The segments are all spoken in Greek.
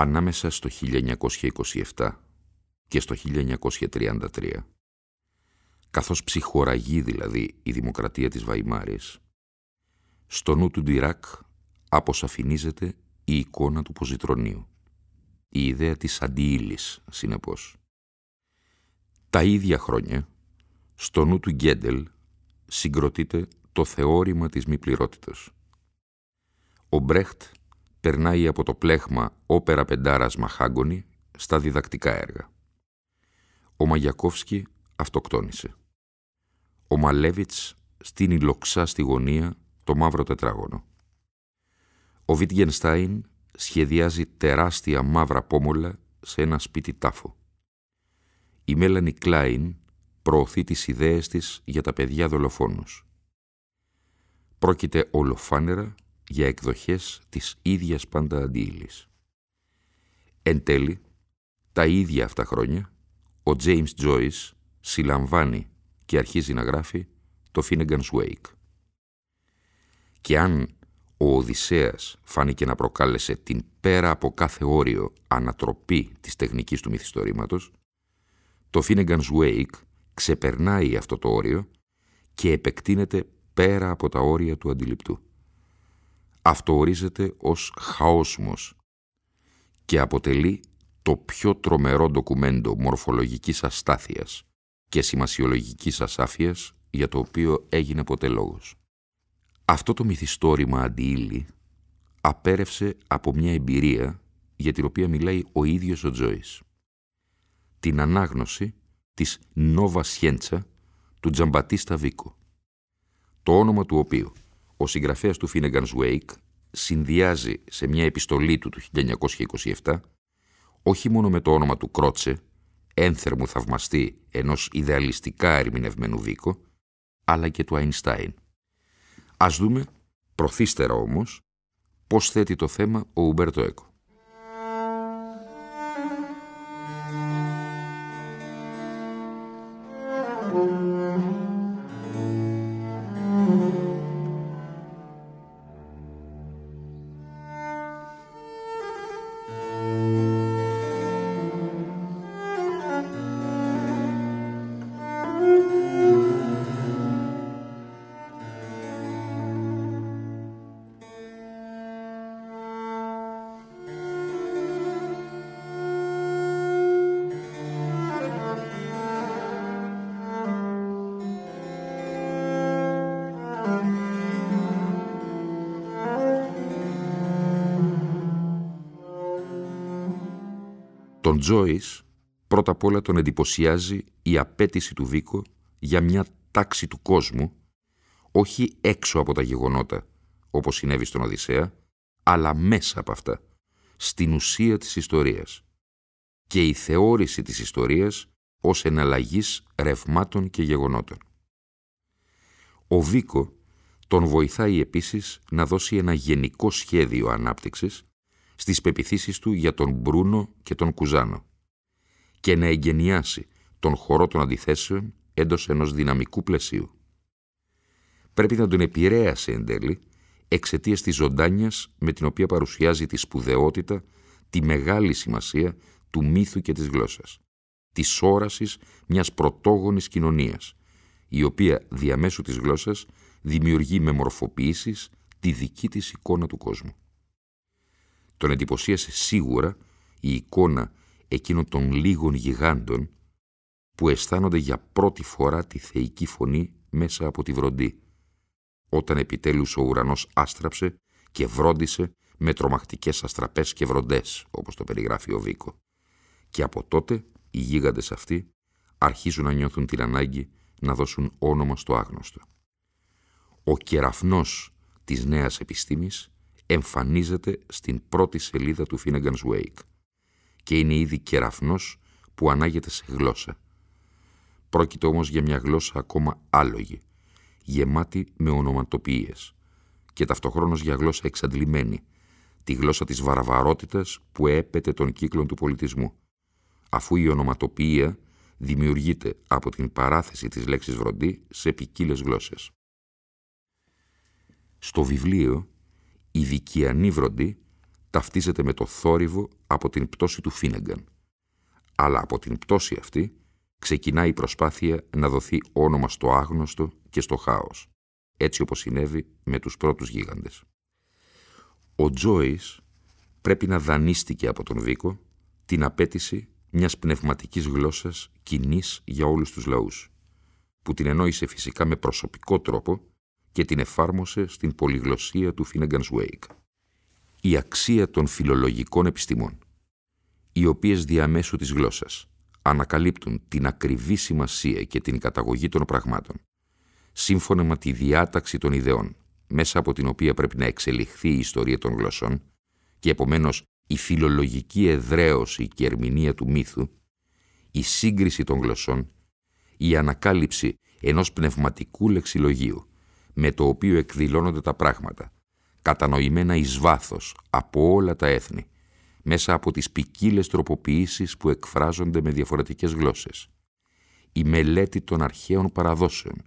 Ανάμεσα στο 1927 και στο 1933, καθώς ψυχοραγεί δηλαδή η δημοκρατία της Βαϊμάρης, στο νου του Ντιράκ αποσαφηνίζεται η εικόνα του ποζιτρονίου, η ιδέα της αντιήλης, συνεπώς. Τα ίδια χρόνια, στο νου του Γκέντελ συγκροτείται το θεώρημα της μη πληρότητας. Ο Μπρέχτ περνάει από το πλέχμα όπερα πεντάρας μαχάγκονη στα διδακτικά έργα. Ο Μαγιακόφσκι αυτοκτόνησε. Ο Μαλέβιτς στείνει λοξά στη γωνία το μαύρο τετράγωνο. Ο Βίτγενστάιν σχεδιάζει τεράστια μαύρα πόμολα σε ένα σπίτι τάφο. Η Μέλανη Κλάιν προωθεί τις ιδέες της για τα παιδιά δολοφόνους. Πρόκειται ολοφάνερα για εκδοχές της ίδιας πάντα αντίλης. Εν τέλει, τα ίδια αυτά χρόνια, ο James Joyce συλλαμβάνει και αρχίζει να γράφει το Finnegan's Wake. Και αν ο Οδυσσέας φάνηκε να προκάλεσε την πέρα από κάθε όριο ανατροπή της τεχνικής του μυθιστορήματος, το Finnegan's Wake ξεπερνάει αυτό το όριο και επεκτείνεται πέρα από τα όρια του αντιληπτού αυτό ορίζεται ως χαόσμος και αποτελεί το πιο τρομερό ντοκουμέντο μορφολογικής αστάθειας και σημασιολογικής ασάφειας για το οποίο έγινε ποτέ λόγος. Αυτό το μυθιστόρημα αντιήλι απέρευσε από μια εμπειρία για την οποία μιλάει ο ίδιος ο Τζόης. Την ανάγνωση της Νόβα Σιέντσα του Τζαμπατίστα Βίκο, το όνομα του οποίου ο συγγραφέας του Finnegan's Wake συνδυάζει σε μια επιστολή του του 1927 όχι μόνο με το όνομα του Κρότσε, ένθερμου θαυμαστή ενός ιδεαλιστικά ερμηνευμένου Βίκο, αλλά και του Αϊνστάιν. Ας δούμε, προθύστερα όμως, πώς θέτει το θέμα ο Ουμπέρτο Έκο. Τον Τζόις πρώτα απ' όλα τον εντυπωσιάζει η απέτηση του Βίκο για μια τάξη του κόσμου, όχι έξω από τα γεγονότα, όπως συνέβη στον Οδυσσέα, αλλά μέσα από αυτά, στην ουσία της ιστορίας και η θεώρηση της ιστορίας ως εναλλαγής ρευμάτων και γεγονότων. Ο Βίκο τον βοηθάει επίσης να δώσει ένα γενικό σχέδιο ανάπτυξης στις πεπιθήσεις του για τον Μπρούνο και τον Κουζάνο και να εγκαινιάσει τον χώρο των αντιθέσεων έντος ενός δυναμικού πλαισίου. Πρέπει να τον επηρέασε εν τέλει εξαιτίας της ζωντάνιας με την οποία παρουσιάζει τη σπουδαιότητα, τη μεγάλη σημασία του μύθου και της γλώσσας, της όρασης μιας πρωτόγονης κοινωνίας, η οποία διαμέσου της γλώσσας δημιουργεί με μορφοποιήσεις τη δική της εικόνα του κόσμου. Τον εντυπωσίασε σίγουρα η εικόνα εκείνων των λίγων γιγάντων που αισθάνονται για πρώτη φορά τη θεϊκή φωνή μέσα από τη βροντή, όταν επιτέλους ο ουρανός άστραψε και βρόντισε με τρομακτικές αστραπές και βροντές, όπως το περιγράφει ο Βίκο. Και από τότε οι γίγαντες αυτοί αρχίζουν να νιώθουν την ανάγκη να δώσουν όνομα στο άγνωστο. Ο κεραφνός της νέας επιστήμης εμφανίζεται στην πρώτη σελίδα του Finnegan's Wake και είναι ήδη κεραφνός που ανάγεται σε γλώσσα. Πρόκειται όμως για μια γλώσσα ακόμα άλογη, γεμάτη με ονοματοποιίες και ταυτοχρόνως για γλώσσα εξαντλημένη, τη γλώσσα της βαραβαρότητας που έπεται των κύκλων του πολιτισμού, αφού η ονοματοποιία δημιουργείται από την παράθεση της λέξης βροντί σε ποικίλες γλώσσες. Στο βιβλίο, η δικιανή βροντί ταυτίζεται με το θόρυβο από την πτώση του Φίνεγκαν. Αλλά από την πτώση αυτή ξεκινάει η προσπάθεια να δοθεί όνομα στο άγνωστο και στο χάος, έτσι όπως συνέβη με τους πρώτους γίγαντες. Ο Τζόις πρέπει να δανείστηκε από τον Βίκο την απέτηση μιας πνευματικής γλώσσας κοινής για όλους τους λαούς, που την ενόησε φυσικά με προσωπικό τρόπο και την εφάρμοσε στην πολυγλωσσία του Finnegan's Wake. Η αξία των φιλολογικών επιστημών, οι οποίες διαμέσου της γλώσσας ανακαλύπτουν την ακριβή σημασία και την καταγωγή των πραγμάτων, σύμφωνα με τη διάταξη των ιδεών, μέσα από την οποία πρέπει να εξελιχθεί η ιστορία των γλωσσών και επομένως η φιλολογική εδραίωση και ερμηνεία του μύθου, η σύγκριση των γλωσσών, η ανακάλυψη ενός πνευματικού λεξιλογίου, με το οποίο εκδηλώνονται τα πράγματα, κατανοημένα εις βάθος από όλα τα έθνη, μέσα από τις ποικίλες τροποποιήσεις που εκφράζονται με διαφορετικές γλώσσες. Η μελέτη των αρχαίων παραδόσεων,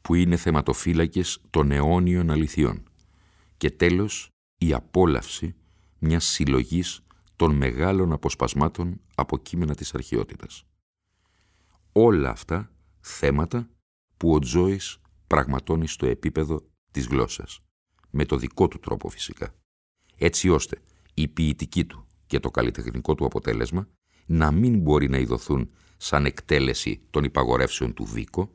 που είναι θεματοφύλακες των αιώνιων αληθιών. Και τέλος, η απόλαυση μιας συλλογής των μεγάλων αποσπασμάτων από κείμενα της αρχαιότητας. Όλα αυτά θέματα που ο Τζόις πραγματώνει στο επίπεδο της γλώσσας, με το δικό του τρόπο φυσικά, έτσι ώστε η ποιητική του και το καλλιτεχνικό του αποτέλεσμα να μην μπορεί να ειδωθούν σαν εκτέλεση των υπαγορεύσεων του Βίκο,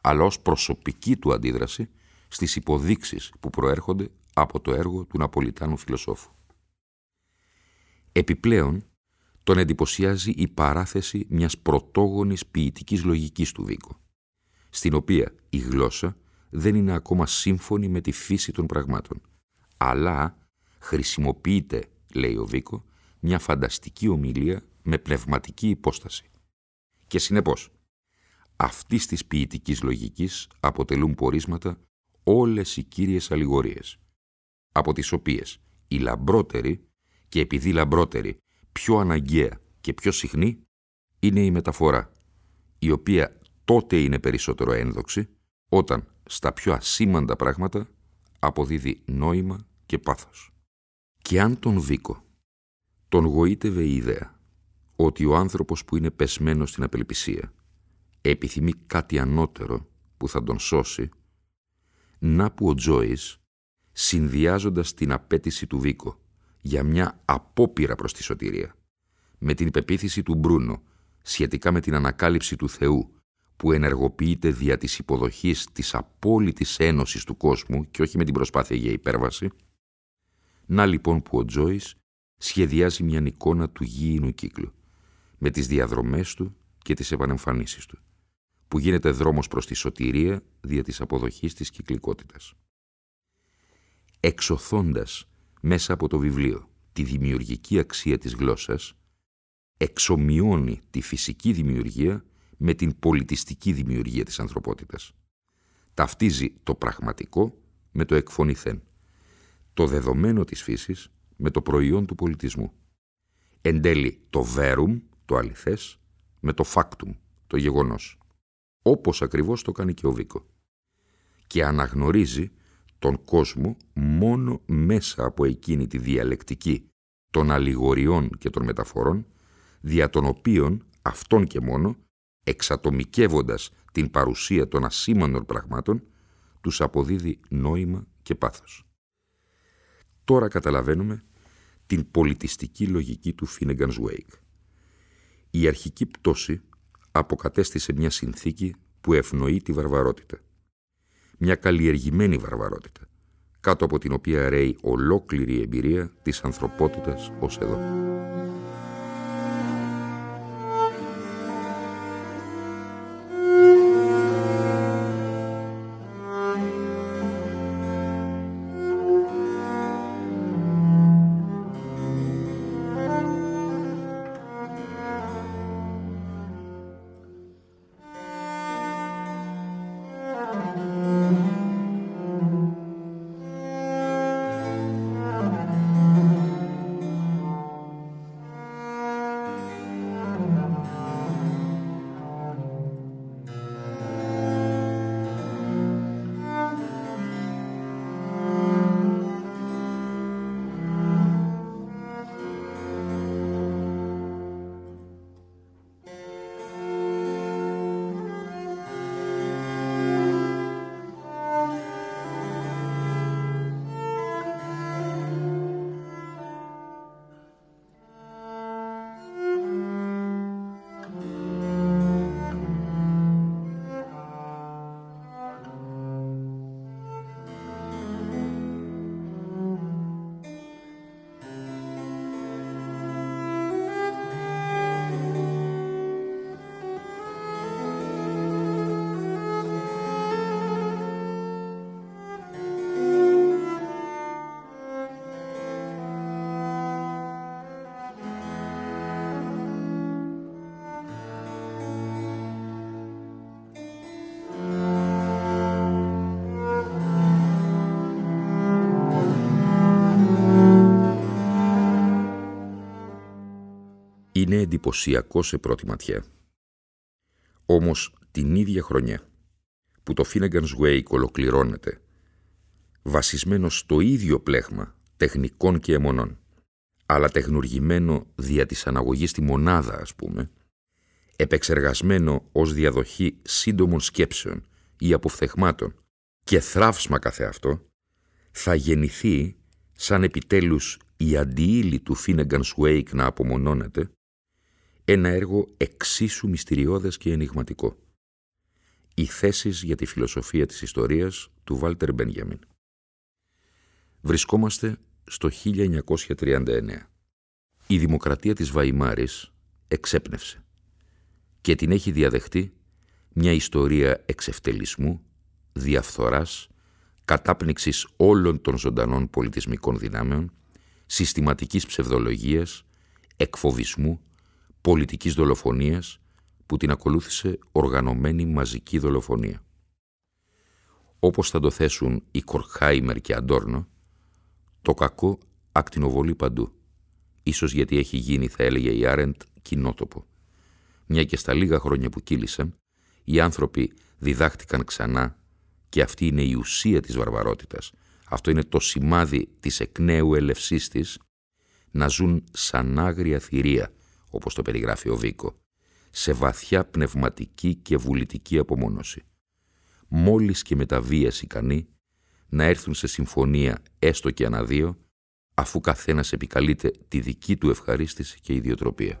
αλλά ως προσωπική του αντίδραση στις υποδείξεις που προέρχονται από το έργο του Ναπολιτάνου φιλοσόφου. Επιπλέον, τον εντυπωσιάζει η παράθεση μιας πρωτόγονης ποιητικής λογικής του Βίκο, στην οποία η γλώσσα δεν είναι ακόμα σύμφωνη με τη φύση των πραγμάτων, αλλά χρησιμοποιείται, λέει ο Βίκο, μια φανταστική ομιλία με πνευματική υπόσταση. Και συνεπώς, αυτής της ποιητικής λογικής αποτελούν πορίσματα όλες οι κύριες αλληγορίες, από τις οποίες η λαμπρότερη και επειδή λαμπρότερη, πιο αναγκαία και πιο συχνή είναι η μεταφορά, η οποία τότε είναι περισσότερο ένδοξη, όταν στα πιο ασήμαντα πράγματα αποδίδει νόημα και πάθος. Και αν τον Βίκο τον γοήτευε η ιδέα ότι ο άνθρωπος που είναι πεσμένος στην απελπισία επιθυμεί κάτι ανώτερο που θα τον σώσει, να που ο Τζόις, συνδυάζοντας την απέτηση του Βίκο για μια απόπειρα προς τη σωτηρία, με την υπεποίθηση του Μπρούνο σχετικά με την ανακάλυψη του Θεού που ενεργοποιείται δια της υποδοχής της απόλυτης ένωσης του κόσμου και όχι με την προσπάθεια για υπέρβαση, να λοιπόν που ο Τζόις σχεδιάζει μια εικόνα του γήινου κύκλου, με τις διαδρομές του και τις επανεμφανίσεις του, που γίνεται δρόμος προς τη σωτηρία δια της αποδοχής της κυκλικότητας. Εξωθώντας μέσα από το βιβλίο τη δημιουργική αξία της γλώσσας, εξομοιώνει τη φυσική δημιουργία με την πολιτιστική δημιουργία της ανθρωπότητας. Ταυτίζει το πραγματικό με το εκφωνηθέν, το δεδομένο της φύσης με το προϊόν του πολιτισμού. Εν τέλει το βέρουμ, το αληθές, με το φάκτουμ, το γεγονός. Όπως ακριβώς το κάνει και ο Βίκο. Και αναγνωρίζει τον κόσμο μόνο μέσα από εκείνη τη διαλεκτική των αλληγοριών και των μεταφορών, δια των οποίων αυτόν και μόνο, εξατομικεύοντας την παρουσία των ασήμανων πραγμάτων, τους αποδίδει νόημα και πάθος. Τώρα καταλαβαίνουμε την πολιτιστική λογική του Finnegan's Wake. Η αρχική πτώση αποκατέστησε μια συνθήκη που ευνοεί τη βαρβαρότητα. Μια καλλιεργημένη βαρβαρότητα, κάτω από την οποία ρέει ολόκληρη η εμπειρία της ανθρωπότητας ως εδώ. Είναι εντυπωσιακό σε πρώτη ματιά. Όμως την ίδια χρονιά που το Finnegan's Wake ολοκληρώνεται, βασισμένο στο ίδιο πλέγμα τεχνικών και αιμονών, αλλά τεχνουργημένο δια της αναγωγής στη μονάδα, ας πούμε, επεξεργασμένο ως διαδοχή σύντομων σκέψεων ή αποφθεγμάτων και θράψμα καθεαυτό, θα γεννηθεί σαν επιτέλους η αντιήλη του Finnegan's Wake να απομονώνεται ένα έργο εξίσου μυστηριώδες και ενηγματικό. Οι θέσεις για τη φιλοσοφία της ιστορίας του Βάλτερ Μπένιαμιν. Βρισκόμαστε στο 1939. Η δημοκρατία της Βαϊμάρης εξέπνευσε και την έχει διαδεχτεί μια ιστορία εξευτελισμού, διαφθοράς, κατάπνιξης όλων των ζωντανών πολιτισμικών δυνάμεων, συστηματικής ψευδολογίας, εκφοβισμού, πολιτικής δολοφονίας που την ακολούθησε οργανωμένη μαζική δολοφονία. Όπως θα το θέσουν οι Κορχάιμερ και Αντόρνο, το κακό ακτινοβολεί παντού, ίσως γιατί έχει γίνει, θα έλεγε η Άρεντ, κοινότοπο. Μια και στα λίγα χρόνια που κύλησαν, οι άνθρωποι διδάχτηκαν ξανά και αυτή είναι η ουσία της βαρβαρότητας. Αυτό είναι το σημάδι της εκ νέου ελευσής της, να ζουν σαν άγρια θηρία, όπως το περιγράφει ο Βίκο, σε βαθιά πνευματική και βουλητική απομόνωση. Μόλις και με τα βίας ικανοί να έρθουν σε συμφωνία έστω και αναδύο, αφού καθένας επικαλείται τη δική του ευχαρίστηση και ιδιοτροπία.